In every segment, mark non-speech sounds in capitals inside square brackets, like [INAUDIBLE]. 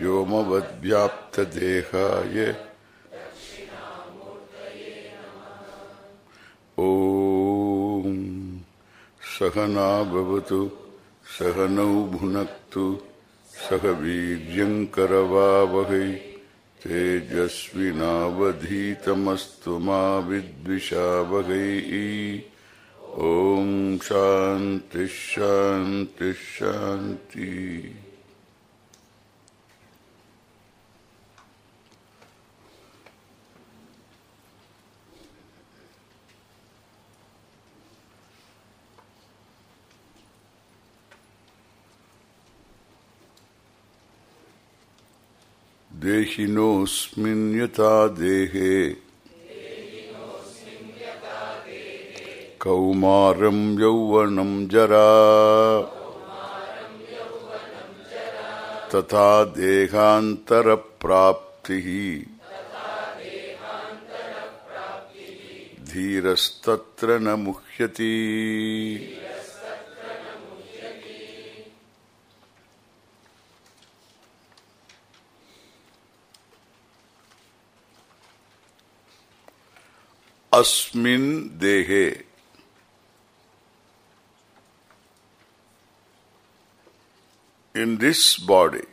व्योमवद्व्याप्तदेहाय। ॐ सहना भवतु सहनौ भुनक्तु, सह वीर्यङ्करवावहै, तेजस्विनावधीतमस्तु मा विद्विषावहै। ॐ शान्तिः शान्तिः शान्तिः। देहिनोऽस्मिन् यथा देहे। कौमारं यौवनं जरा। तथा देहान्तरप्राप्तिः। धीरस्तत्र न मुह्यति। अस्मिन् देहे। In this body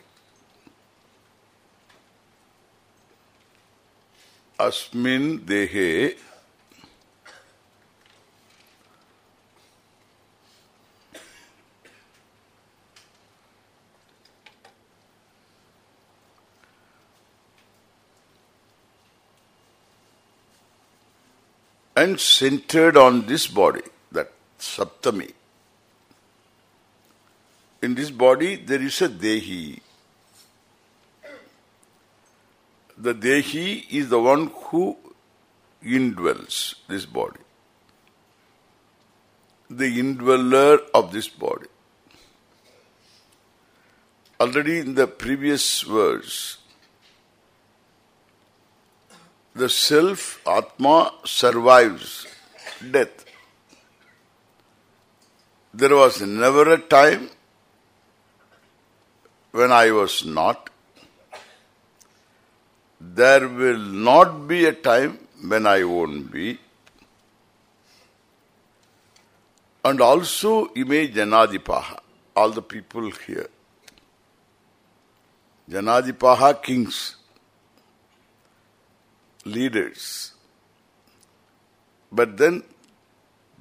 अस्मिन देहे and centered on this body, that Saptami. In this body there is a Dehi. The Dehi is the one who indwells this body. The indweller of this body. Already in the previous verse, the self, Atma, survives death. There was never a time when I was not. There will not be a time when I won't be. And also image Janadipaha, all the people here. Janadipaha kings leaders. But then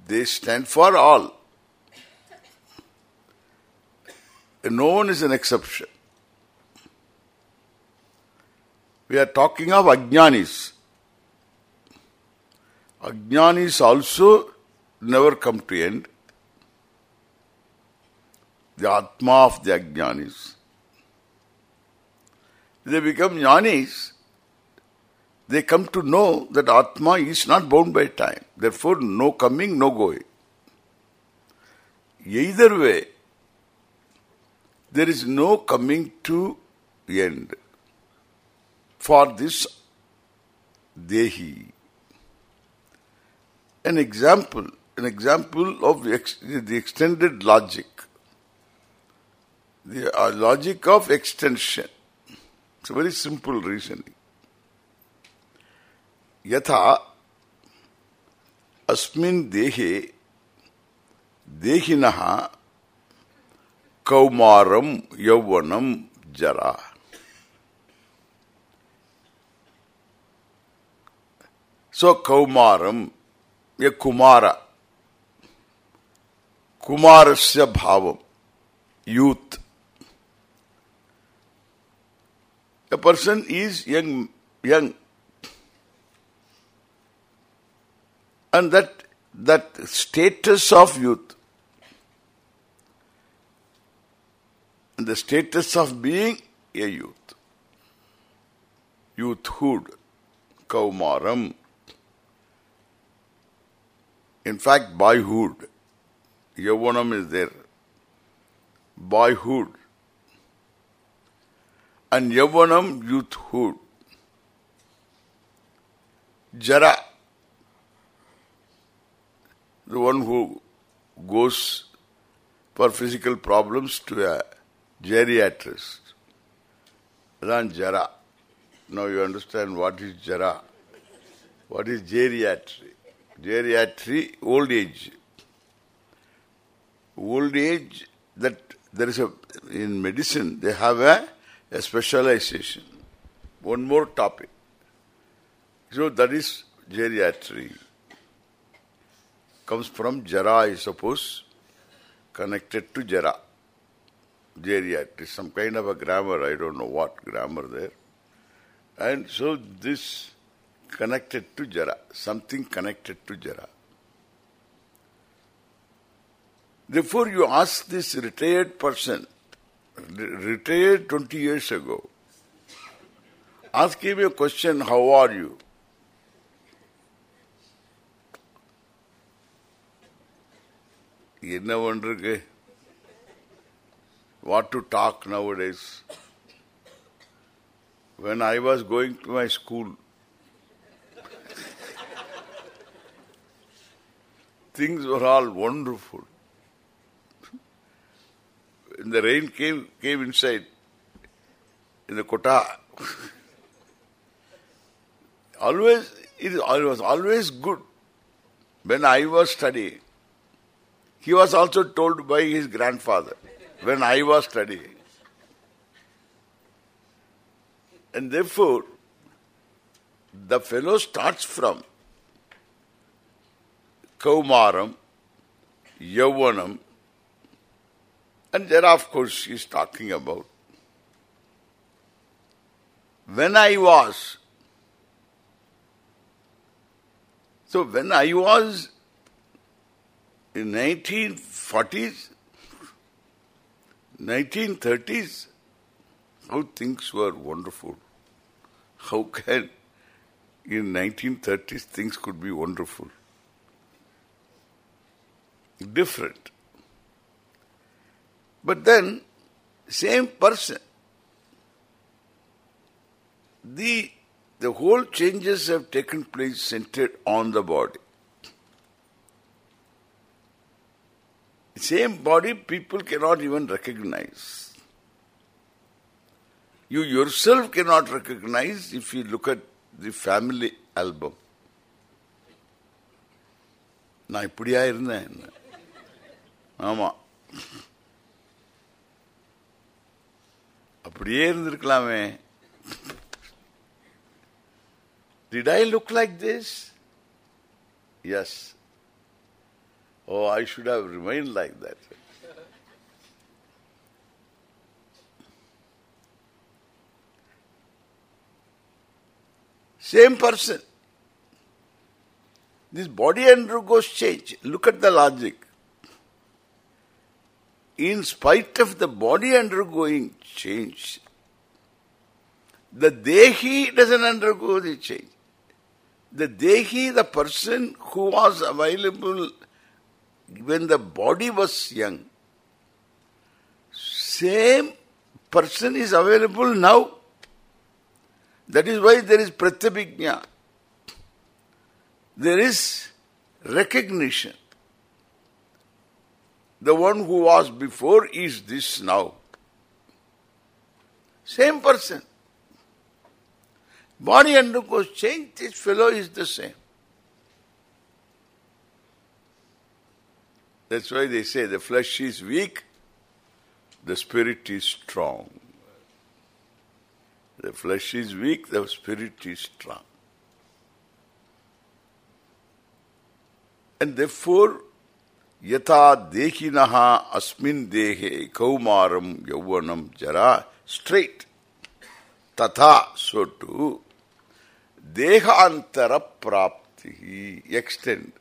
they stand for all. No one is an exception. We are talking of Ajnanis. Ajnanis also never come to end. The Atma of the Ajnanis. They become Jnanis, they come to know that Atma is not bound by time. Therefore, no coming, no going. Either way, there is no coming to end for this Dehi. An example, an example of the, ex the extended logic, the uh, logic of extension. It's a very simple reasoning. यथा अस्मिन् देहे देहिनः कौमारं यौवनं जरा। सो कौमारं ये कुमार, कुमारस्य भावं youth a person is young young and that that status of youth and the status of being a youth youthhood, kaumaram. In fact, boyhood, yavanam is there. Boyhood. And yavanam, youthhood. Jara, the one who goes for physical problems to a geriatrist. Then Jara. Now you understand what is Jara. What is geriatry? Geriatry, old age. Old age, that there is a, in medicine, they have a, a specialization. One more topic. So that is geriatry. Comes from Jara, I suppose, connected to Jara. Geriatry, some kind of a grammar, I don't know what grammar there. And so this connected to Jara, something connected to Jara. Therefore you ask this retired person, retired 20 years ago, ask him a question, how are you? என்ன பண்றது what to talk nowadays when I was going to my school things were all wonderful when the rain came came inside in the kota always it was always good when I was studying he was also told by his grandfather when I was studying. And therefore, the fellow starts from Kaumaram, Yavanam, and there of course he is talking about when I was. So when I was in 1940s, 1930s, how things were wonderful. How can in 1930s things could be wonderful? Different. But then, same person, the the whole changes have taken place centered on the body. Same body people cannot even recognize. You yourself cannot recognize if you look at the family album. நான் இப்படியா இருந்தேன் ஆமா அப்படியே இருந்திருக்கலாமே Did I look like this? Yes. Oh, I should have remained like that. Same person. This body undergoes change. Look at the logic. In spite of the body undergoing change, the Dehi doesn't undergo the change. The Dehi, the person who was available when the body was young, same person is available now. That is why there is pratyabhijna. There is recognition. The one who was before is this now. Same person. Body undergoes change, this fellow is the same. That's why they say the flesh is weak, the spirit is strong. The flesh is weak, the spirit is strong. And therefore, yatha dehinaha asmin dehe kaumaram yauvanam jara, straight. Tatha, so too, dehantara prapti, extend.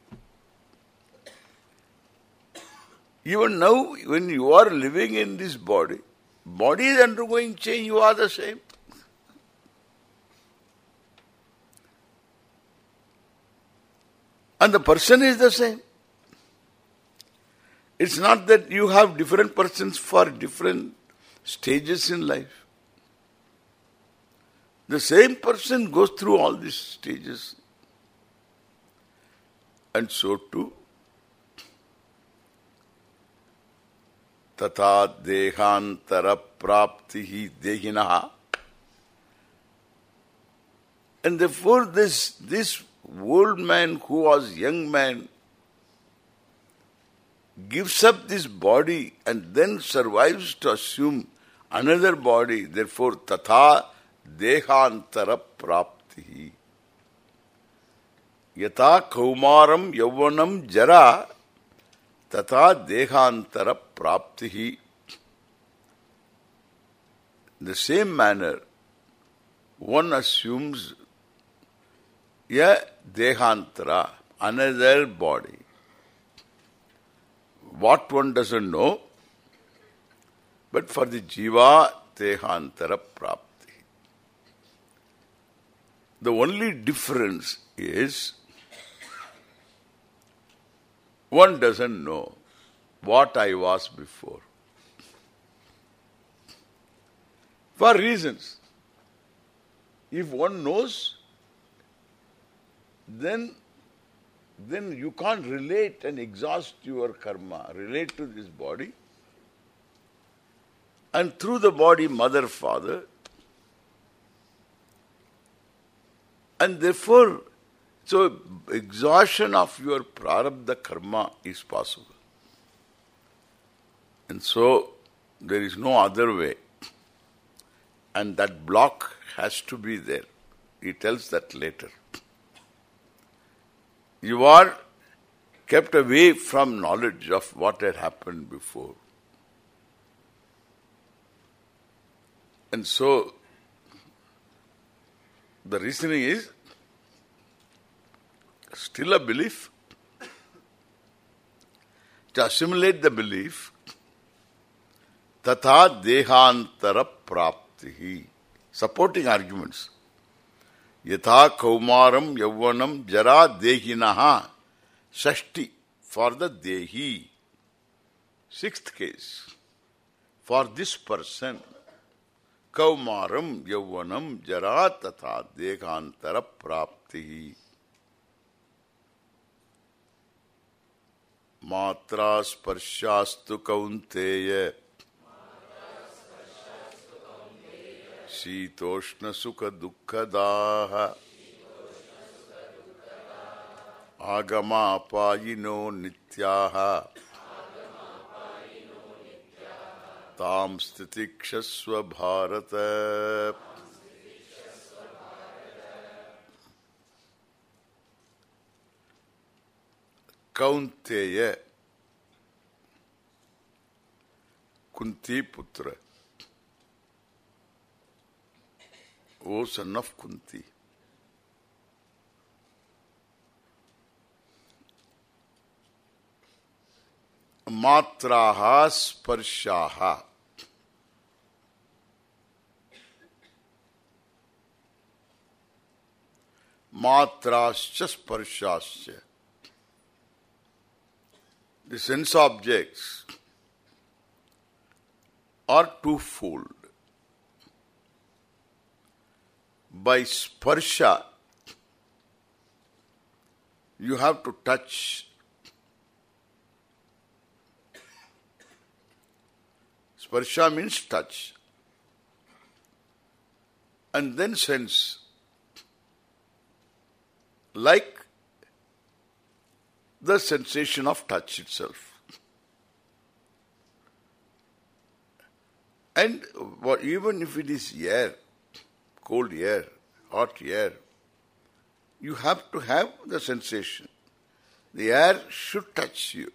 Even now, when you are living in this body, body is undergoing change, you are the same. And the person is the same. It's not that you have different persons for different stages in life. The same person goes through all these stages. And so too, tata dehantara praptihi dehinaha. And therefore this, this old man who was young man gives up this body and then survives to assume another body. Therefore, tatha dehantara prapti. Yata kaumaram yavanam jara tatha dehantara prapti. In the same manner, one assumes a dehantara, another body what one doesn't know, but for the jiva dehantara prapti. The only difference is one doesn't know what I was before. For reasons. If one knows, then then you can't relate and exhaust your karma, relate to this body. And through the body, mother, father. And therefore, so exhaustion of your prarabdha karma is possible. And so, there is no other way. And that block has to be there. He tells that later. You are kept away from knowledge of what had happened before. And so, the reasoning is still a belief. To assimilate the belief, tatha dehantara praptihi. Supporting arguments. Yatha kaumaram yavvanam jara dehinaha shashti for the dehi. Sixth case. For this person, kaumaram yavvanam jara tatha dehantara prapti. मात्रा स्पर्शास्तु कौंतेय शीतोष्ण सुख दुखदाह आगमापायिनो नित्याः। तां स्थितिक्षस्व भारत। कौंतेय कुंती पुत्र वो सन of Kunti मात्रा स्पर्शाः मात्राश्च स्पर्शाश्च The sense objects are twofold. by sparsha, you have to touch. Sparsha means touch. And then sense. Like the sensation of touch itself. And even if it is air, cold air, hot air, you have to have the sensation. The air should touch you.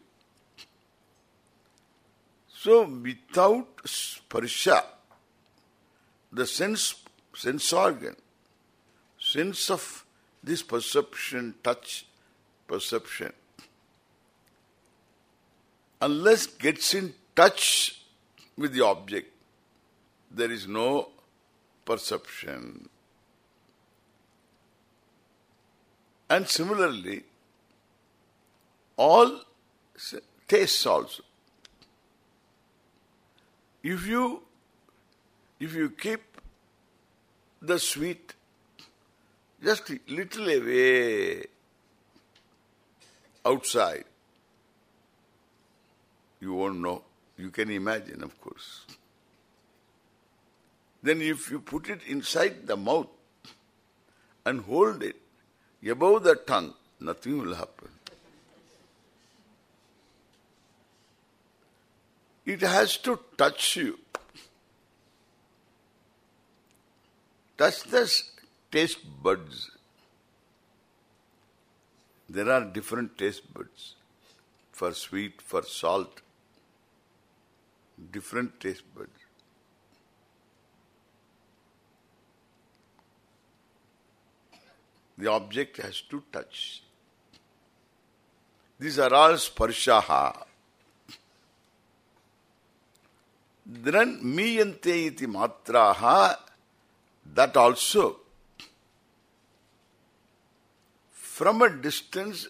So without sparsha, the sense sense organ, sense of this perception, touch, perception, unless gets in touch with the object, there is no perception. And similarly, all tastes also. If you if you keep the sweet just little away outside, you won't know. You can imagine, of course. Then if you put it inside the mouth and hold it above the tongue, nothing will happen. It has to touch you. Touch the taste buds. There are different taste buds for sweet, for salt, different taste buds. The object has to touch. These are all sparshaha. Then miyante iti matraha, that also from a distance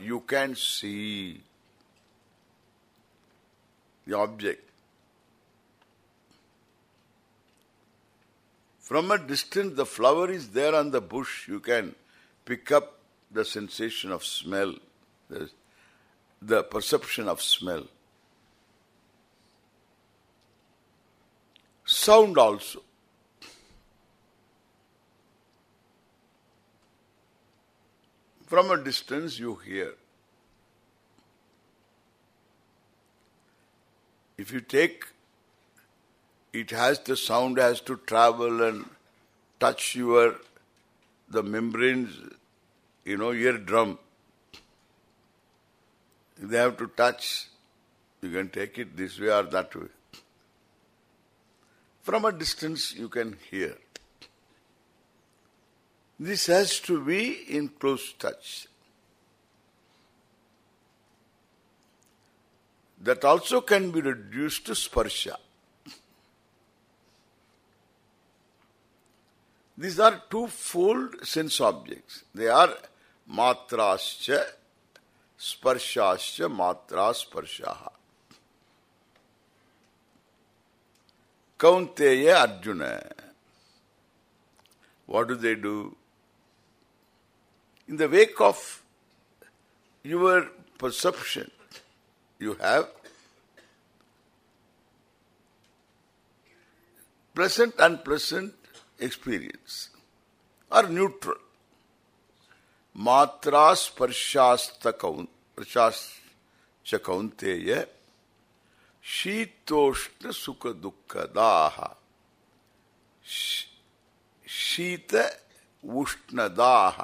you can see the object. From a distance, the flower is there on the bush. You can pick up the sensation of smell, the, the perception of smell. Sound also. From a distance you hear. If you take, it has the sound has to travel and touch your, the membranes, you know, eardrum. They have to touch, you can take it this way or that way. From a distance you can hear. This has to be in close touch. That also can be reduced to sparsha. These are two-fold sense objects. They are matrascha, sparshascha, matra sparshaha. Kaunteya Arjuna. What do they do? In the wake of your perception, you have pleasant unpleasant experience or neutral. Matra sparshasta prashascha kaunteya शीतोष्ण सुख दुख दाह शीत उष्ण दाह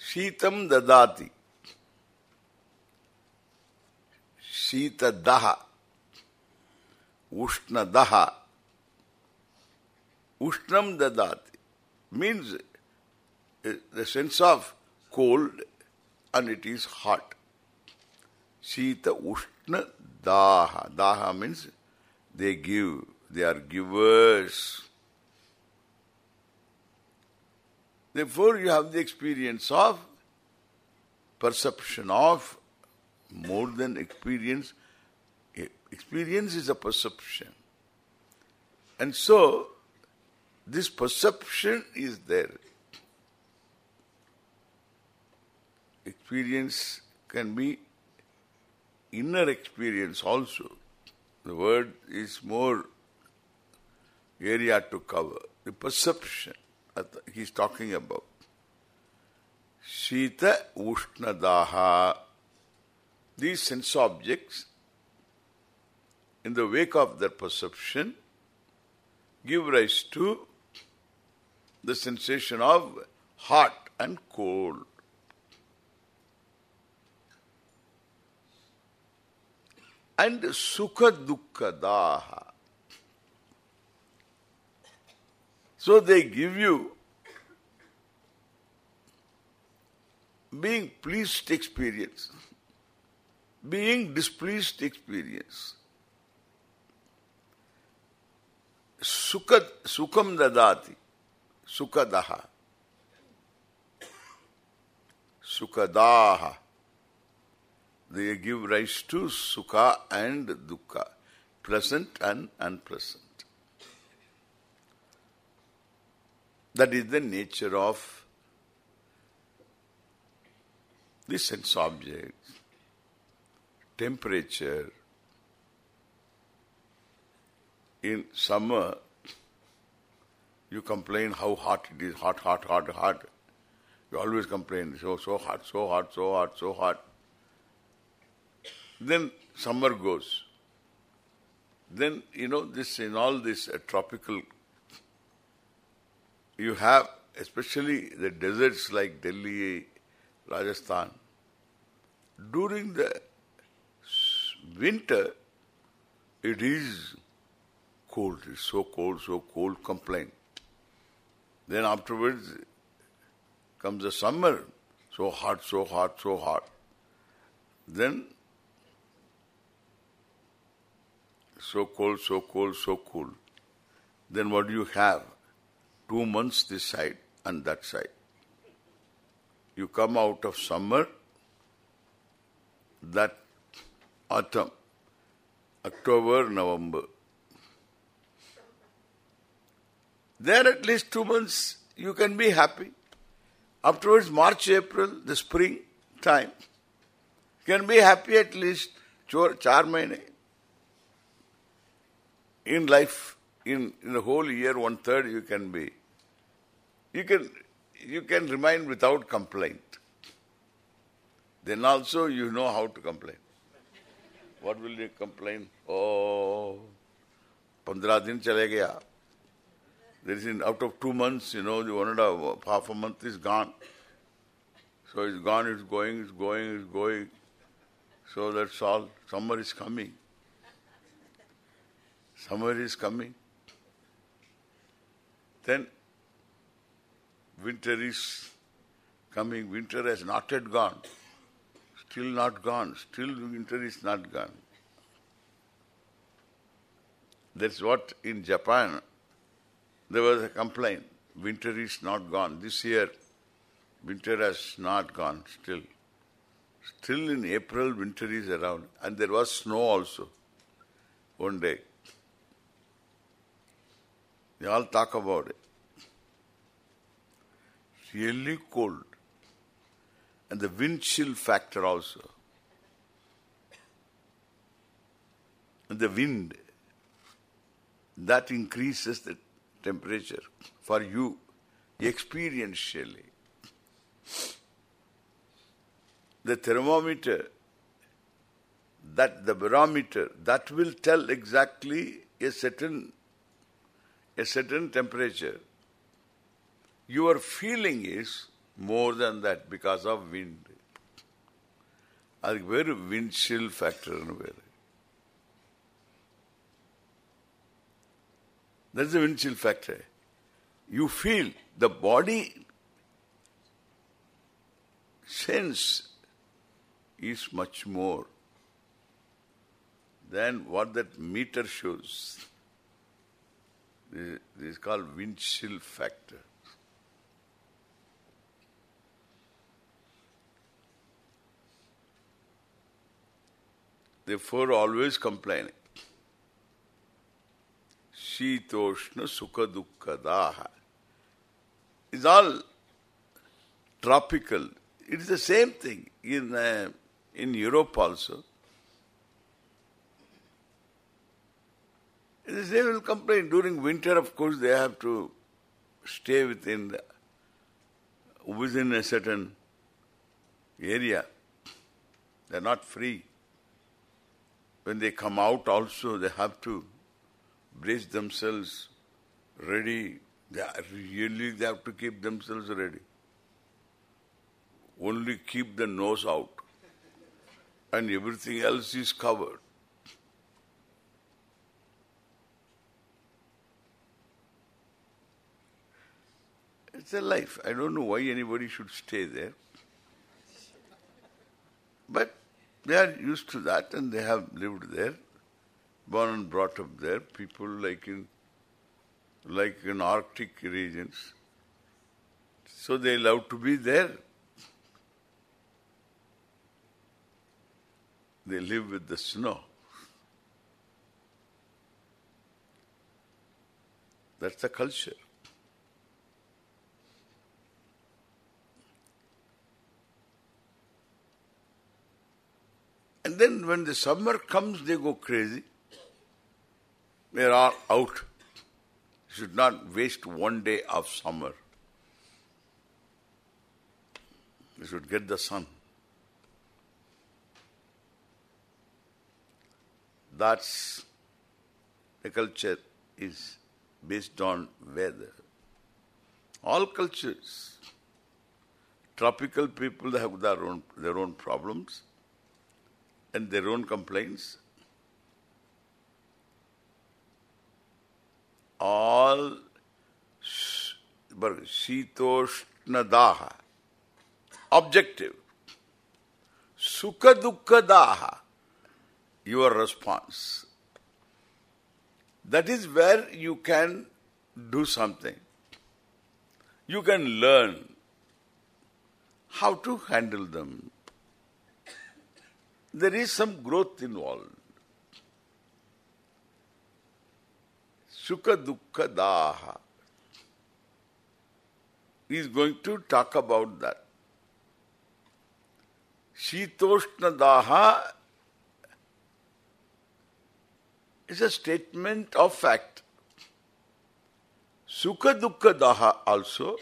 शीतम ददाति शीत दह उष्ण दह ushnam dadati means the sense of cold and it is hot. Sita ushna daha. Daha means they give. They are givers. Therefore you have the experience of perception of more than experience. Experience is a perception. And so this perception is there. Experience can be inner experience also. The word is more area to cover. The perception he's talking about. Shita Ushnadaha. These sense objects, in the wake of their perception, give rise to the sensation of hot and cold. And sukha dukkha daha. So they give you being pleased experience, being displeased experience. Sukha, sukham dadati. Sukadaha. Sukadaha. they give rise to sukha and dukkha, pleasant and unpleasant. That is the nature of the sense objects, temperature. In summer, you complain how hot it is, hot, hot, hot, hot. You always complain, so, so hot, so hot, so hot, so hot. Then summer goes. Then, you know, this in all this uh, tropical, you have, especially the deserts like Delhi, Rajasthan, during the winter, it is cold. It's so cold, so cold, complain. Then afterwards comes the summer, so hot, so hot, so hot. Then so cold, so cold, so cool. Then what do you have? Two months this side and that side. You come out of summer, that autumn, October, November. There at least two months you can be happy. Afterwards, March, April, the spring time, you can be happy at least four, four months. In life, in, in the whole year, one third you can be. You can you can remain without complaint. Then also you know how to complain. What will you complain? Oh, पंद्रह दिन चले गया. there is in, out of two months, you know, the one and a half, half a month is gone. So it's gone, it's going, it's going, it's going. So that's all. Summer is coming. Summer is coming. Then winter is coming. Winter has not yet gone. Still not gone. Still winter is not gone. That's what in Japan there was a complaint. Winter is not gone. This year, winter has not gone still. Still in April, winter is around. And there was snow also. One day. They all talk about it. Really cold. And the wind chill factor also. And the wind, that increases the temperature for you experientially. The thermometer, that the barometer, that will tell exactly a certain a certain temperature. Your feeling is more than that because of wind. A very wind chill factor in a way. That's the wind chill factor. You feel the body sense is much more than what that meter shows. This, is called wind chill factor. Therefore, always complaining. Shitoshna Sukha Dukkha Daha. It's all tropical. It is the same thing in uh, in Europe also. They will complain. During winter, of course, they have to stay within the, within a certain area. They are not free. When they come out also, they have to brace themselves ready. They really they have to keep themselves ready. Only keep the nose out. And everything else is covered. It's a life. I don't know why anybody should stay there. But they are used to that and they have lived there born and brought up there, people like in like in Arctic regions. So they love to be there. They live with the snow. That's the culture. And then when the summer comes, they go crazy. They are all out. Should not waste one day of summer. You should get the sun. That's the culture is based on weather. All cultures, tropical people they have their own their own problems and their own complaints. All Shitoshna objective. Sukha dukkha daha, your response. That is where you can do something. You can learn how to handle them. There is some growth involved. Sukha dukkha daha. He is going to talk about that. Shitoshna daha is a statement of fact. Sukha dukkha daha also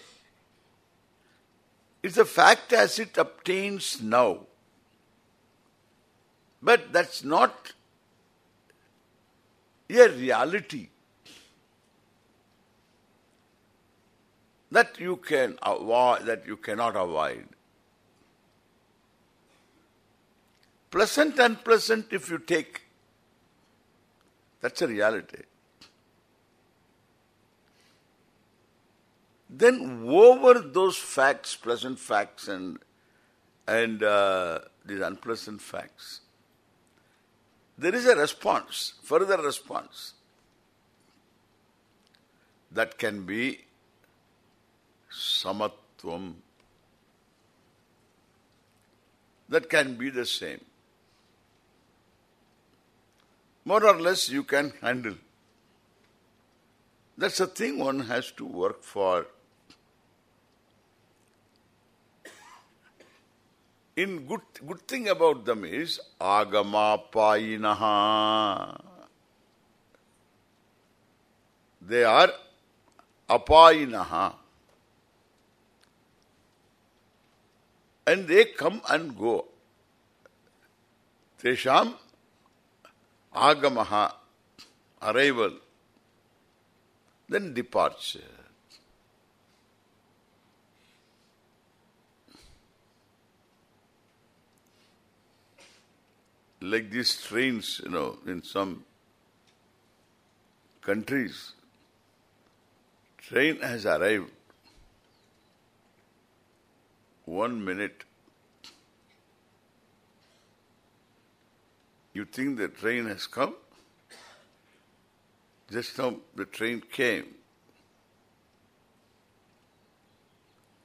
is a fact as it obtains now. But that's not a reality that you can avoid, that you cannot avoid. Pleasant and unpleasant if you take, that's a reality. Then over those facts, pleasant facts and and uh, these unpleasant facts, there is a response, further response. That can be samatvam. That can be the same. More or less you can handle. That's a thing one has to work for. in good good thing about them is agama payinaha. They are apayinaha. And they come and go. Tesham agamaha, arrival, then departure. like these trains, you know, in some countries, train has arrived one minute. You think the train has come? Just now the train came.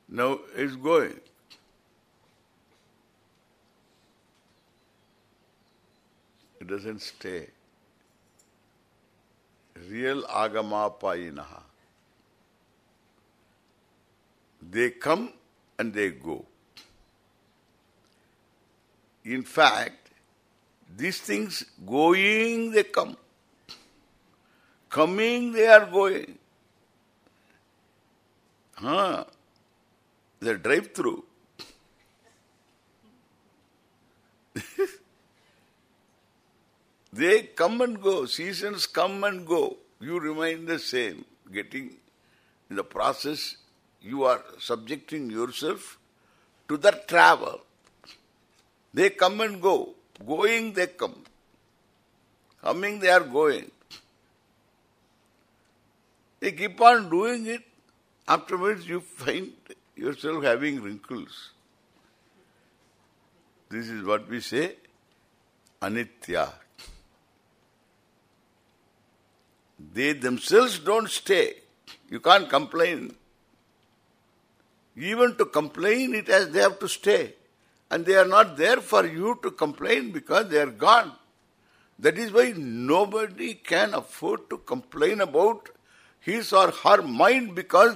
Now it's going. It doesn't stay. Real agamapayinaha. They come and they go. In fact, these things going, they come. Coming, they are going. Huh? They drive through. [LAUGHS] They come and go. Seasons come and go. You remain the same. Getting in the process, you are subjecting yourself to the travel. They come and go. Going, they come. Coming, they are going. They keep on doing it. Afterwards, you find yourself having wrinkles. This is what we say, anitya. They themselves don't stay. You can't complain. Even to complain, it has they have to stay. And they are not there for you to complain because they are gone. That is why nobody can afford to complain about his or her mind because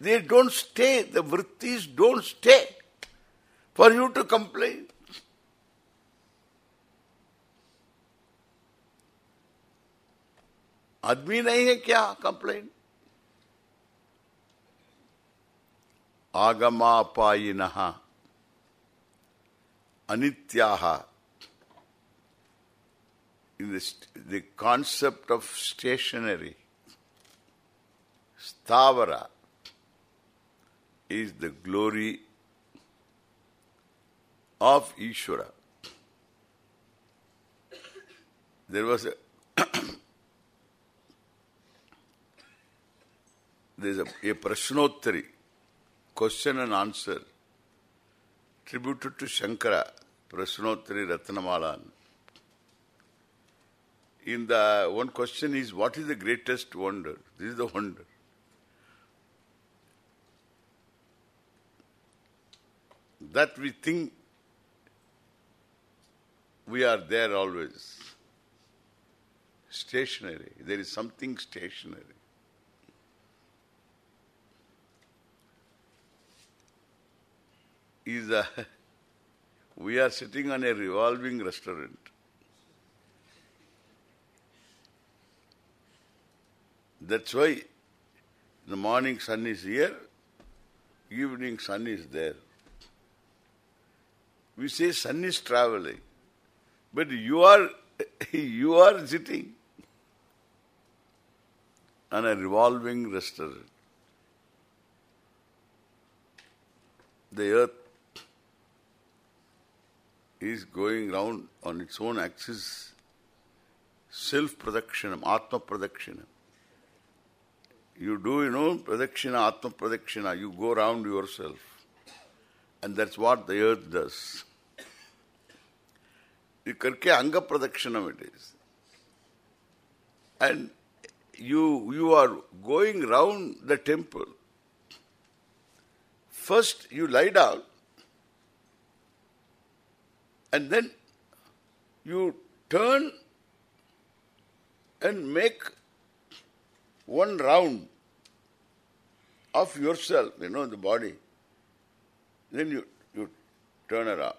they don't stay. The vrittis don't stay for you to complain. आदमी नहीं है क्या complain ಆಗಮಾಪಾಯಿನಃ anityaha in this the concept of stationary stavara is the glory of Ishvara. There was a [COUGHS] there's a, a prashnottari question and answer, tributed to Shankara, Prashnottari Ratnamalan. In the one question is, what is the greatest wonder? This is the wonder. That we think we are there always. Stationary. There is something stationary. Is a [LAUGHS] we are sitting on a revolving restaurant. That's why the morning sun is here, evening sun is there. We say sun is traveling, but you are [LAUGHS] you are sitting on a revolving restaurant. The earth is going round on its own axis, self-pradakshanam, atma-pradakshanam. You do, you know, pradakshina, atma pradakshina, you go round yourself. And that's what the earth does. You karke anga pradakshinam it is. And you you are going round the temple. First you lie down and then you turn and make one round of yourself, you know, the body. Then you, you turn around.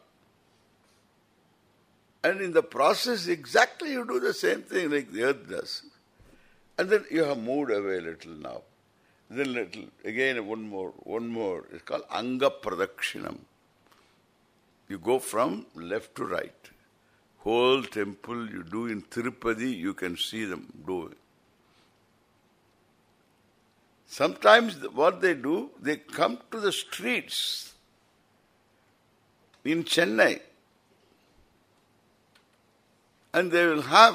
And in the process, exactly you do the same thing like the earth does. And then you have moved away a little now. Then little, again one more, one more. It's called Anga Pradakshinam. You go from left to right. Whole temple you do in Tirupati, you can see them doing. Sometimes what they do, they come to the streets in Chennai and they will have,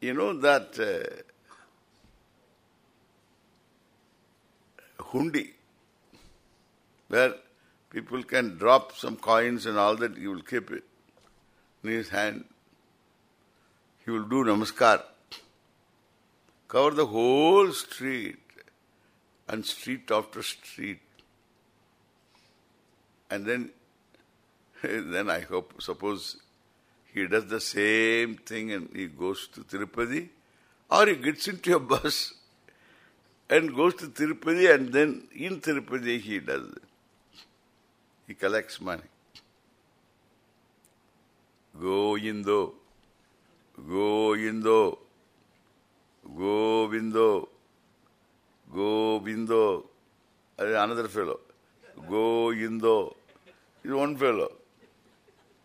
you know, that uh, hundi where people can drop some coins and all that, he will keep it in his hand. He will do namaskar cover the whole street and street after street. And then, [LAUGHS] then I hope, suppose he does the same thing and he goes to Tirupati, or he gets into a bus [LAUGHS] and goes to Tirupati and then in Tirupati he does it. He collects money. Go Indo, go Indo, Govindo, Govindo, another fellow, Goindo, is one fellow.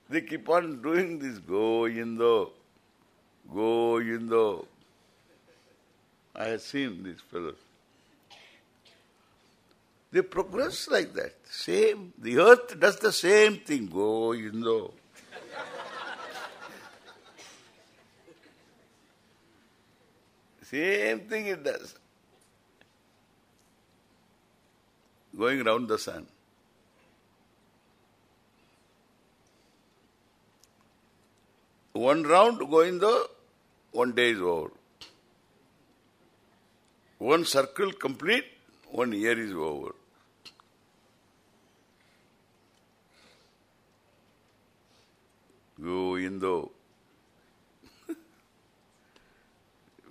They keep on doing this, Goindo, Goindo. I have seen these fellows. They progress like that. Same. The earth does the same thing. Goindo. Same thing it does. Going round the sun. One round going the one day is over. One circle complete, one year is over. Indo. [LAUGHS]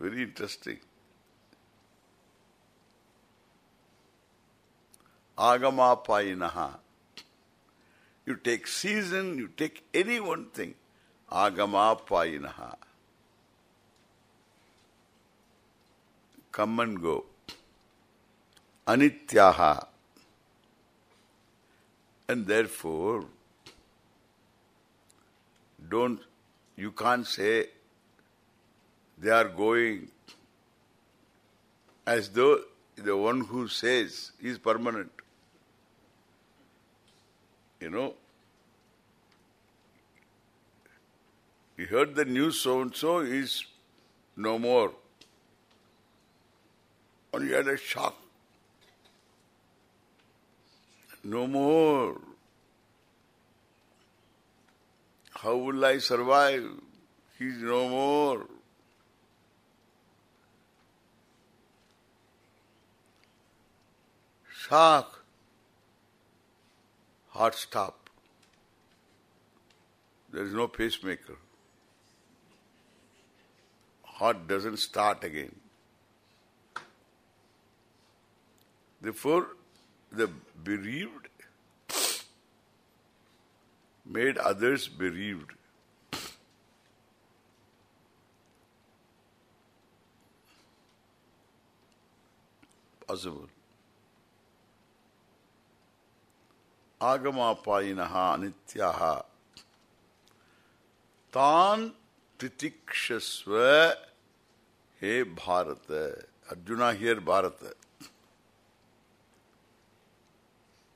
Very interesting. Agama You take season, you take any one thing. Agama Come and go. Anityaha. And therefore, don't, you can't say they are going as though the one who says is permanent. You know, you heard the news so-and-so is no more. And you had a shock. No more. How will I survive? He is no more. Shock. Heart stop. There is no pacemaker. Heart doesn't start again. Therefore, the bereaved made others bereaved. Possible. आगमापायिनः हे Bharata Arjuna here Bharata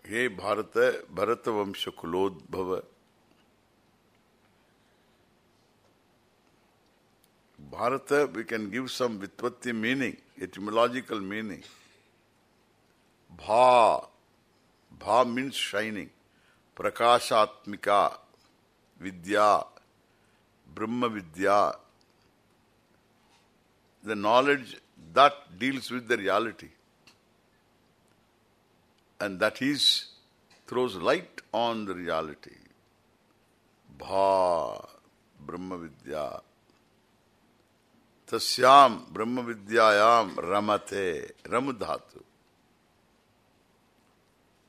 हे भारत भरत वंश कुलोद्भव Bharata, we can give some Vyutpatti meaning, etymological meaning. Bha. Bha means shining. Prakashatmika. Vidya. Brahma Vidya. The knowledge that deals with the reality and that is throws light on the reality. Bha Brahma Vidya तस्याम ब्रह्म विद्यायाम रमते रमु धातु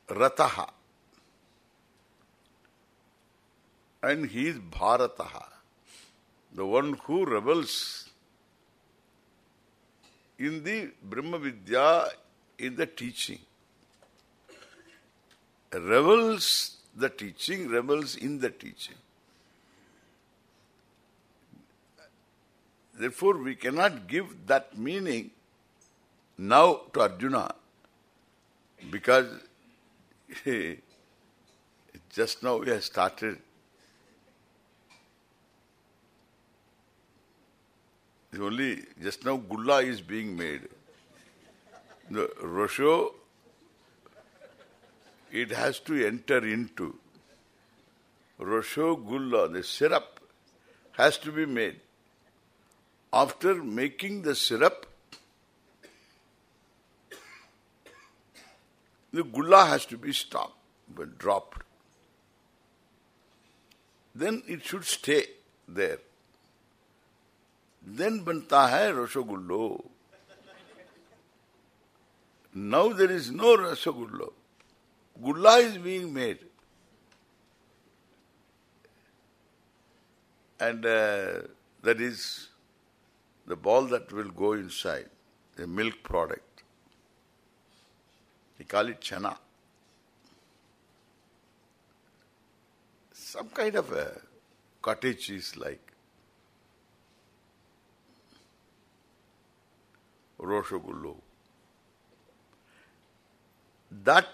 रत। And he is Bharata. The one who revels in the Brahma vidya in the teaching revels the teaching revels in the teaching Therefore, we cannot give that meaning now to Arjuna because just now we have started only just now gulla is being made. The Rosho it has to enter into. Rashogulla, the syrup, has to be made. After making the syrup, the gulla has to be stopped, but dropped. Then it should stay there. Then banta hai rasogullo. Now there is no rasogullo. Gulla is being made. And uh, that is the ball that will go inside, the milk product. We call it chana. Some kind of a cottage cheese like. Roshogullo. That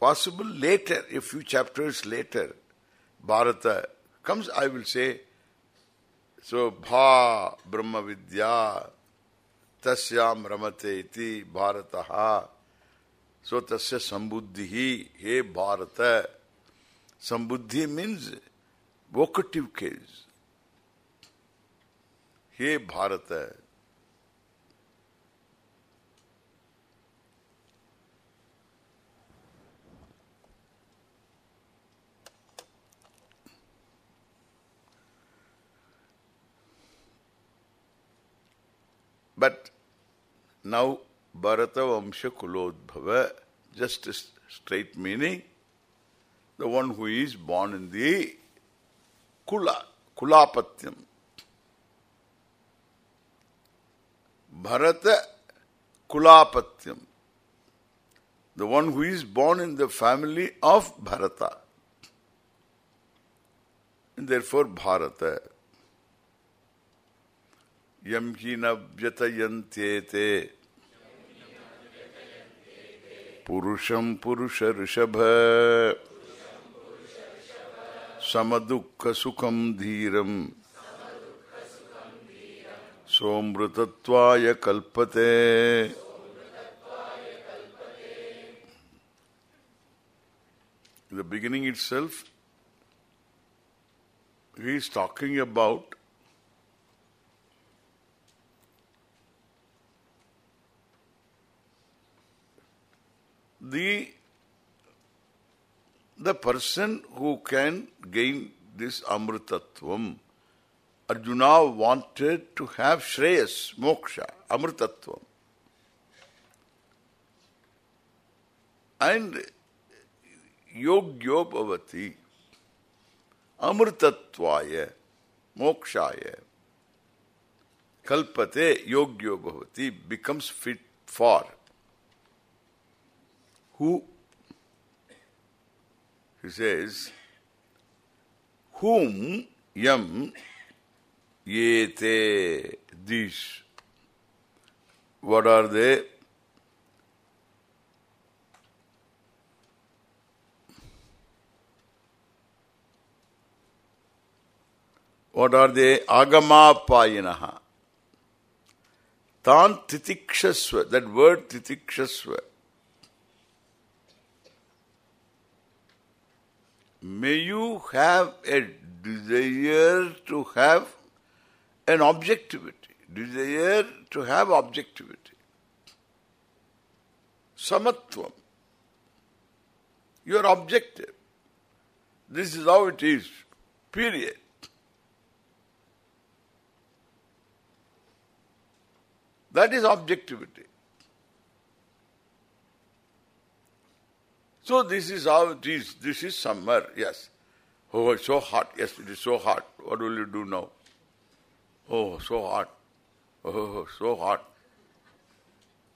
Possible later, a few chapters later, Bharata comes, I will say, so भा ब्रह्म विद्या तस्याम रमते इति Bharata. So तस्य संबुद्धि, ही हे भारत। संबुद्धि means vocative case hey Bharata. But now Bharata Vamsha Kulodbhava, just straight meaning, the one who is born in the Kula, Kulapatyam. Bharata Kulapatyam. The one who is born in the family of Bharata. And therefore Bharata. Yam hina vyatayantete Purusham Purusha Rishabha Samadukha Sukham Dhiram Somrutatvaya Kalpate In the beginning itself, he is talking about the the person who can gain this amritatvam. Arjuna wanted to have Shreyas, moksha, amritatvam. And yogyo bhavati, amritatvaya, mokshaya, kalpate yogyo bhavati, becomes fit for who, he says, whom yam yete, these, what are they? What are they? Agamapayinaha. Tan titikshasva, that word titikshasva, may you have a desire to have an objectivity, desire to have objectivity. Samatvam. You are objective. This is how it is. Period. That is objectivity. So this is how it is. This is summer, yes. Oh, it's so hot. Yes, it is so hot. What will you do now? Oh, so hot. Oh, so hot.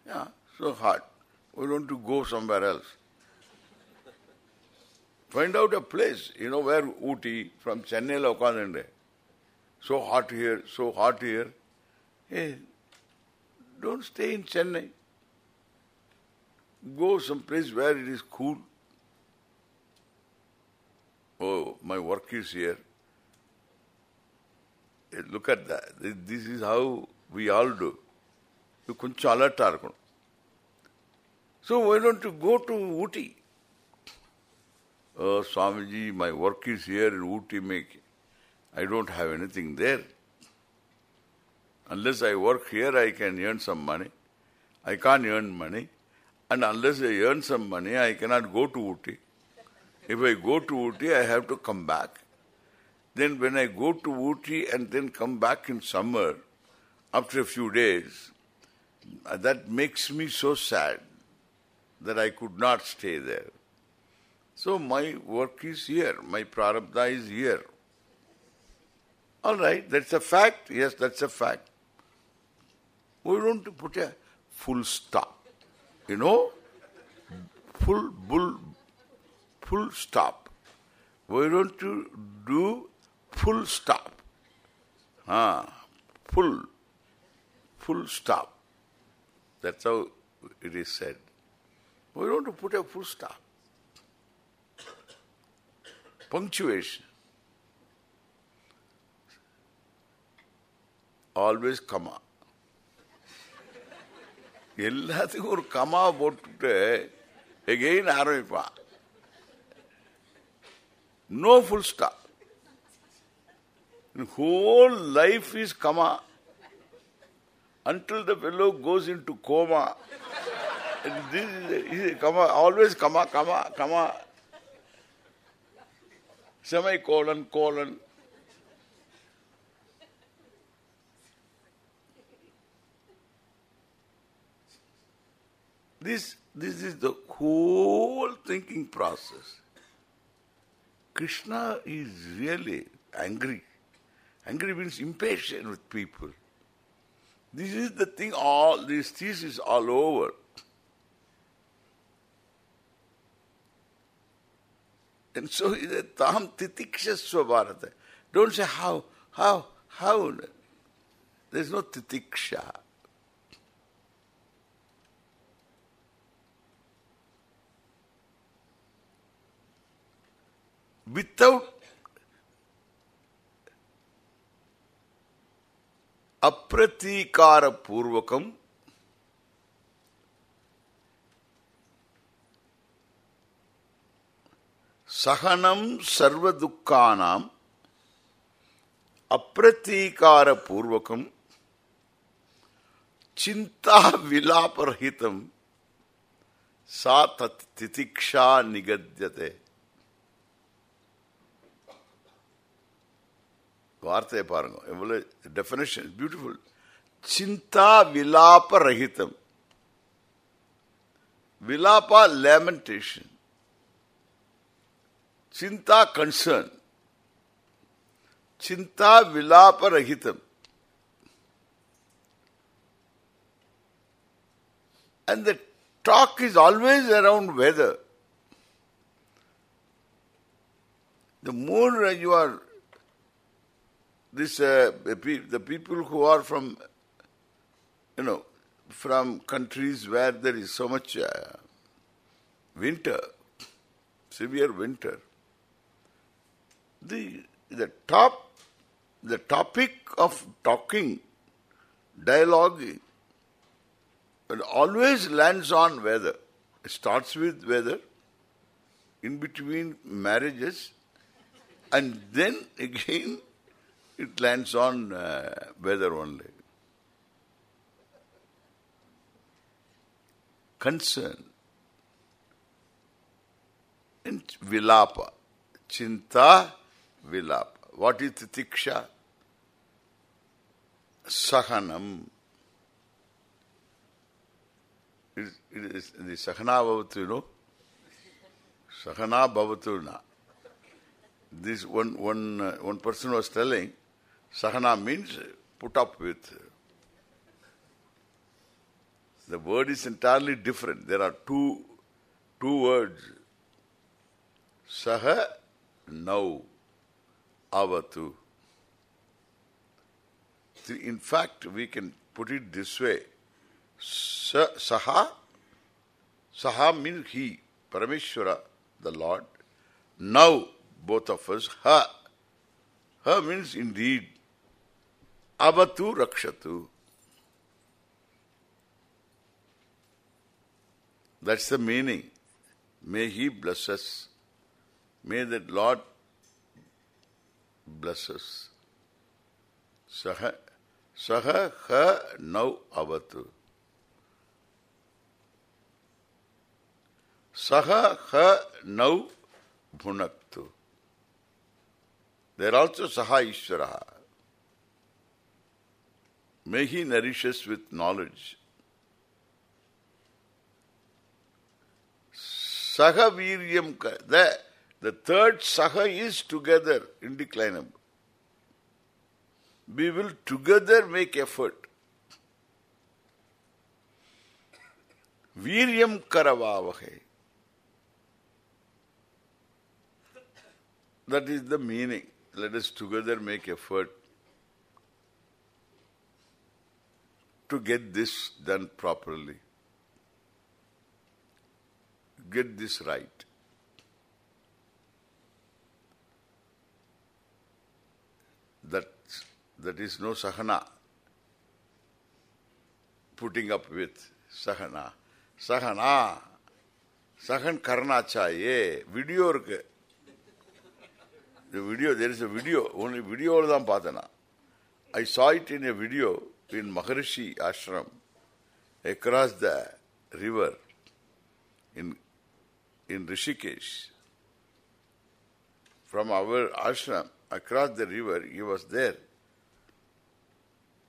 Yeah, so hot. We want to go somewhere else. Find out a place, you know, where Ooty, from Chennai, Lokandande. So hot here, so hot here. Hey, don't stay in Chennai. Go some place where it is cool. Oh, my work is here. Eh, look at that. This is how we all do. You koncha alert arkono. So why don't you go to Ooty? Oh, Swamiji, my work is here in Uti make. I don't have anything there. Unless I work here, I can earn some money. I can't earn money. And unless I earn some money, I cannot go to Ooty. If I go to Ooty, I have to come back. Then when I go to Ooty and then come back in summer, after a few days, uh, that makes me so sad that I could not stay there. So my work is here. My prarabdha is here. All right, that's a fact. Yes, that's a fact. We don't put a full stop. You know? Full bull full stop. We don't do full stop. Ah, full full stop. That's how it is said. We don't put a full stop. Punctuation. Always comma. எல்லாத்துக்கும் ஒரு comma போட்டுட்டு again ஆரம்பிப்பான் no full stop whole life is comma until the fellow goes into coma. And this is, is comma, always comma, comma, comma, semicolon, colon. This, this is the whole thinking process. Krishna is really angry. Angry means impatient with people. This is the thing, all these theses all over. And so he said, Tam titikshasva bharata. Don't say how, how, how. There's no titiksha. without apratikara-purvakam sahanam sarvadukkanam apratikara-purvakam चिंता विलाप रहितम सा तितिक्षा निगद्यते வார்த்தையை பாருங்க எவ்வளவு definition beautiful Sintha விலாப ரஹிதம் விலாபா lamentation Sintha concern Sintha விலாப ரஹிதம் And the talk is always around weather. The more you are this uh, the people who are from you know from countries where there is so much uh, winter severe winter the the top the topic of talking dialoguing it always lands on weather. It starts with weather in between marriages and then again it lands on uh, weather only. Concern. And vilapa. Chinta, vilapa. What is titiksha? Sahanam. It is, it is the sahana bhavatu, you know? Sahana bhavatu na. This one, one, uh, one person was telling, Sahana means put up with. The word is entirely different. There are two two words. Saha, now, avatu. In fact, we can put it this way. Sa, saha, saha means he, Parameshwara, the Lord. Now, both of us, ha. Ha means indeed. Avatu rakshatu. That's the meaning. May he bless us. May that Lord bless us. Saha, saha ha now avatu. Saha ha now bhunaktu. There also Saha Ishvaraha. May he nourish us with knowledge. Saha Viryam, the, the third Saha is together, indeclinable. We will together make effort. Viryam karavavahe. That is the meaning. Let us together make effort to get this done properly. Get this right. That that is no sahana. Putting up with sahana. Sahana. Sahan karna chahiye. Video இருக்கு the video, there is a video, only video தான் பார்த்தேன் I saw it in a video in Maharishi ashram across the river in in Rishikesh. From our ashram across the river, he was there.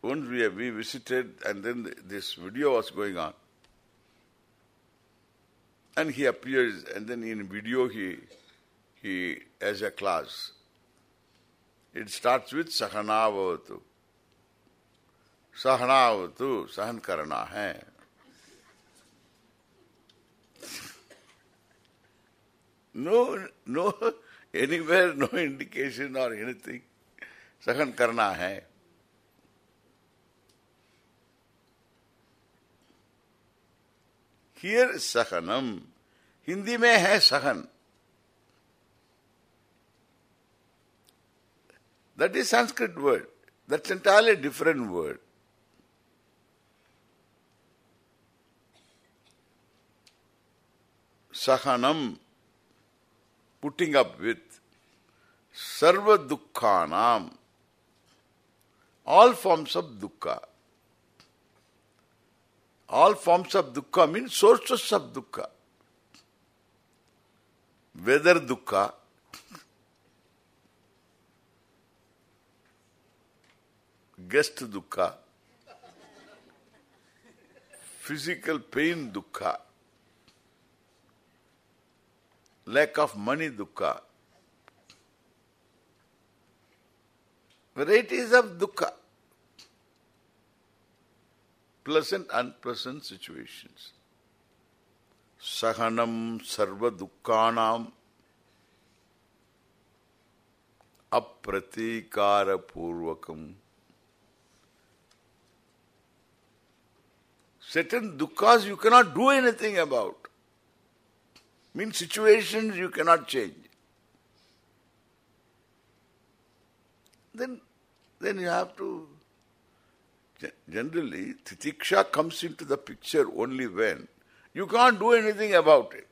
Once we, we visited and then this video was going on. And he appears, and then in video he, he as a class. It starts with Sahanavatu. सहनावतु सहन करना है। No no anywhere no indication और anything सहन करना है। Here सहनम। Hindi में है सहन। That is sanskrit word. That's entirely different word Sahanam, putting up with sarva dukkhanam, all forms of dukkha. All forms of dukkha means sources of dukkha. Whether dukkha, guest dukkha, physical pain dukkha, lack of money dukkha, varieties of dukkha, pleasant, unpleasant situations. Sahanam sarva dukkhanam apratikara purvakam Certain dukkha's you cannot do anything about. Means situations you cannot change. Then, then you have to, generally, titiksha comes into the picture only when you can't do anything about it.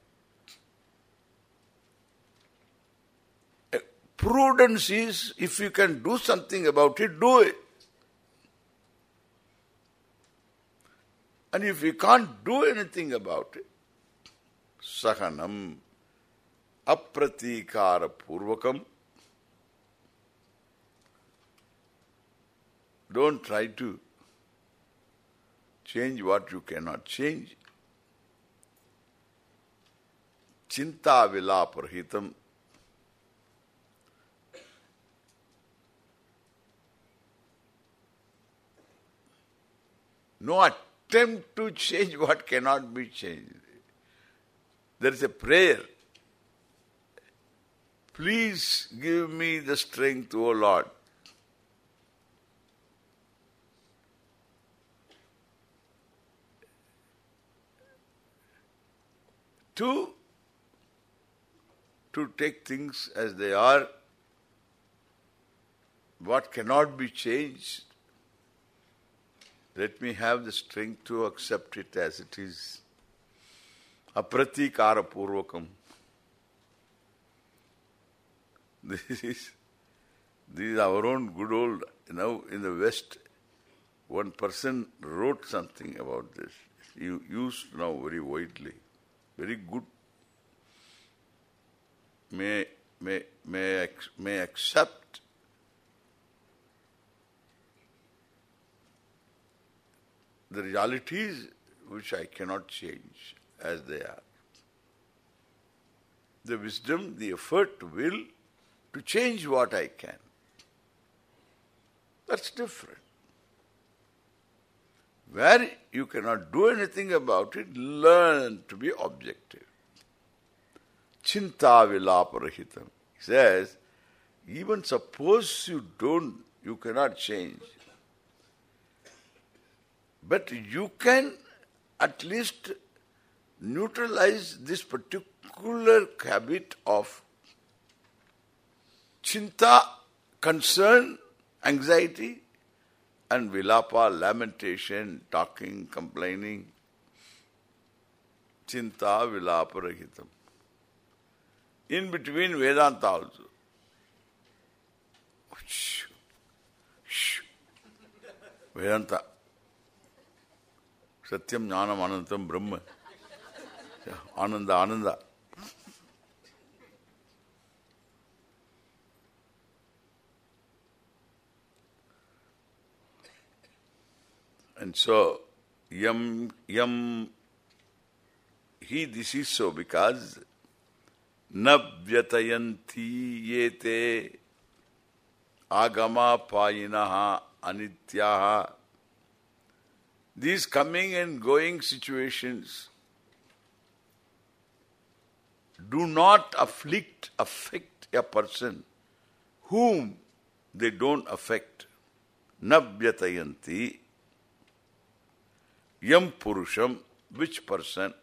Prudence is, if you can do something about it, do it. And if you can't do anything about it, apratikara purvakam don't try to change what you cannot change. Chinta no attempt to change what cannot be changed. There is a prayer. Please give me the strength, O Lord. To, to take things as they are, what cannot be changed, let me have the strength to accept it as it is. Apratikara. This is this is our own good old, know, in the West, one person wrote something about this. You used now very widely. Very good. May may may may accept the realities which I cannot change as they are. The wisdom, the effort, will to change what I can. That's different. Where you cannot do anything about it, learn to be objective. Chinta vilaparahitam. He says, even suppose you don't, you cannot change, but you can at least neutralize this particular habit of chinta, concern, anxiety, and vilapa, lamentation, talking, complaining. Chinta vilapa rahitam. In between Vedanta also. Shh. Vedanta. Satyam Jnanam Anantam Brahma. Ananda Ananda. And so, yam, yam, he, this is so because navyatayanti yete agama payinaha anityaha these coming and going situations do not afflict, affect a person whom they don't affect. Navyatayanti yam purusham, which person?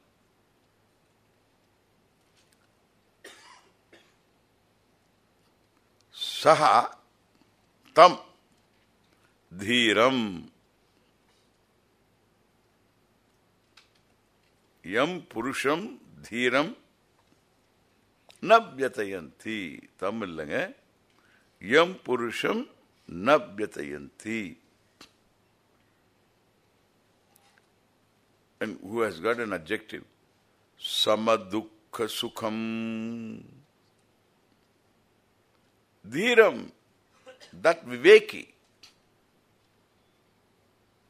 Saha tam dhiram yam purusham dhiram நவ்யதயந்தி தமிழ்லங்க M புருஷம் நவ்யதயந்தி and who has got an adjective samadukha sukham dhiram that viveki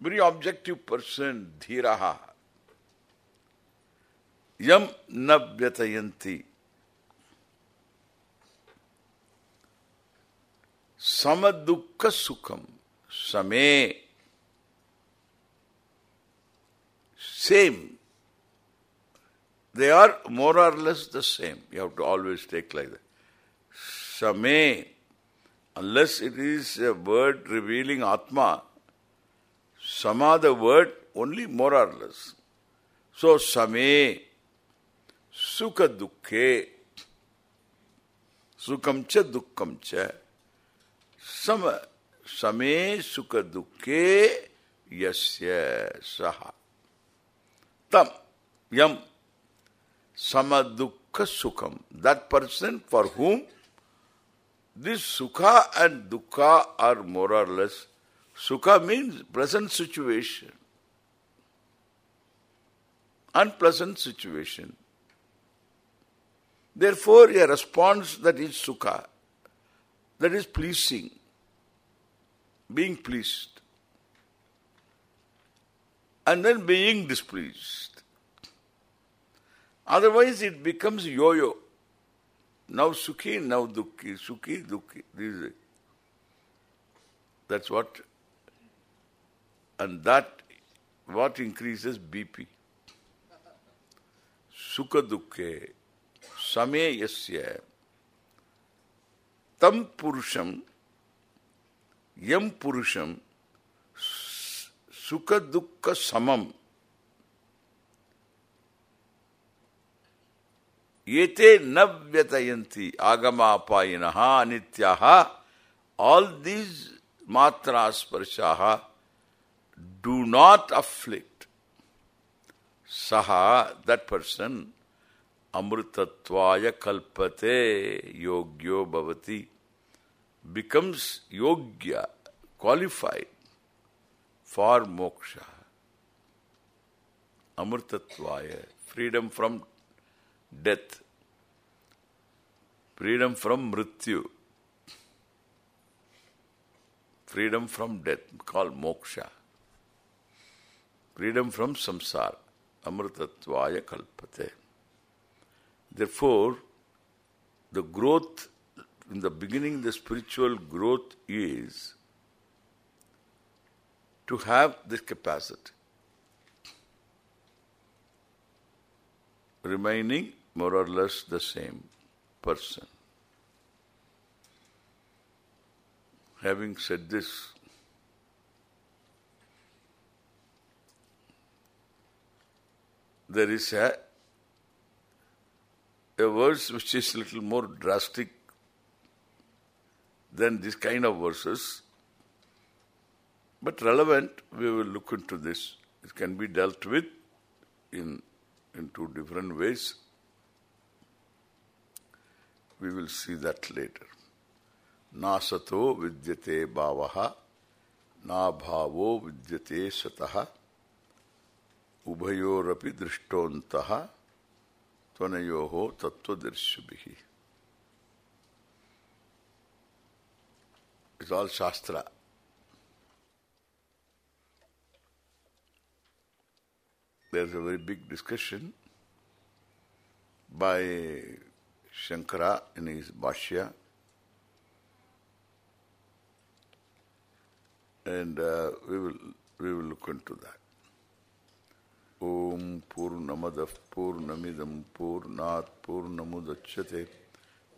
very objective person dhiraha yam navyatayanti samadukha sukham same same. They are more or less the same. You have to always take like that. Same. Unless it is a word revealing atma sama the word only more or less. So same. Sukha dukkhe. Sukham cha cha सम समे सुख दुखे यस्य सह तम यम सम दुख सुखम that person for whom this sukha and dukkha are more or less sukha means present situation unpleasant situation therefore a response that is sukha that is pleasing being pleased and then being displeased. Otherwise it becomes yo-yo. Now sukhi, now dukkhi, sukhi, dukkhi. This is it. That's what, and that what increases BP. Sukha dukkhe, same yasya, tam purusham यम पुरुषम सुख दुख समम। ये न व्यतयंती आगमापायन अनीत्या। All these मात्रास्पर्शा डू नॉट अफ्लिक्ट सह दट पर्सन अमृतत्वाय कल्पते, योग्यो भवती। Becomes yogya, qualified for moksha. Amrtatvaya, freedom from death, freedom from mrityu, freedom from death, called moksha, freedom from samsara, amrtatvaya kalpate. Therefore, the growth in the beginning the spiritual growth is to have this capacity. Remaining more or less the same person. Having said this, there is a, a verse which is a little more drastic than this kind of verses. But relevant, we will look into this. It can be dealt with in, in two different ways. We will see that later. Nasato vidyate bhavaha na bhavo vidyate sataha ubhayorapi drishtontaha tvanayoho tattvadirshubhihi It's all Shastra. There's a very big discussion by Shankara in his Bhashya. And uh, we will we will look into that. Om Purnamadav Purnamidam Purnat Purnamudachyate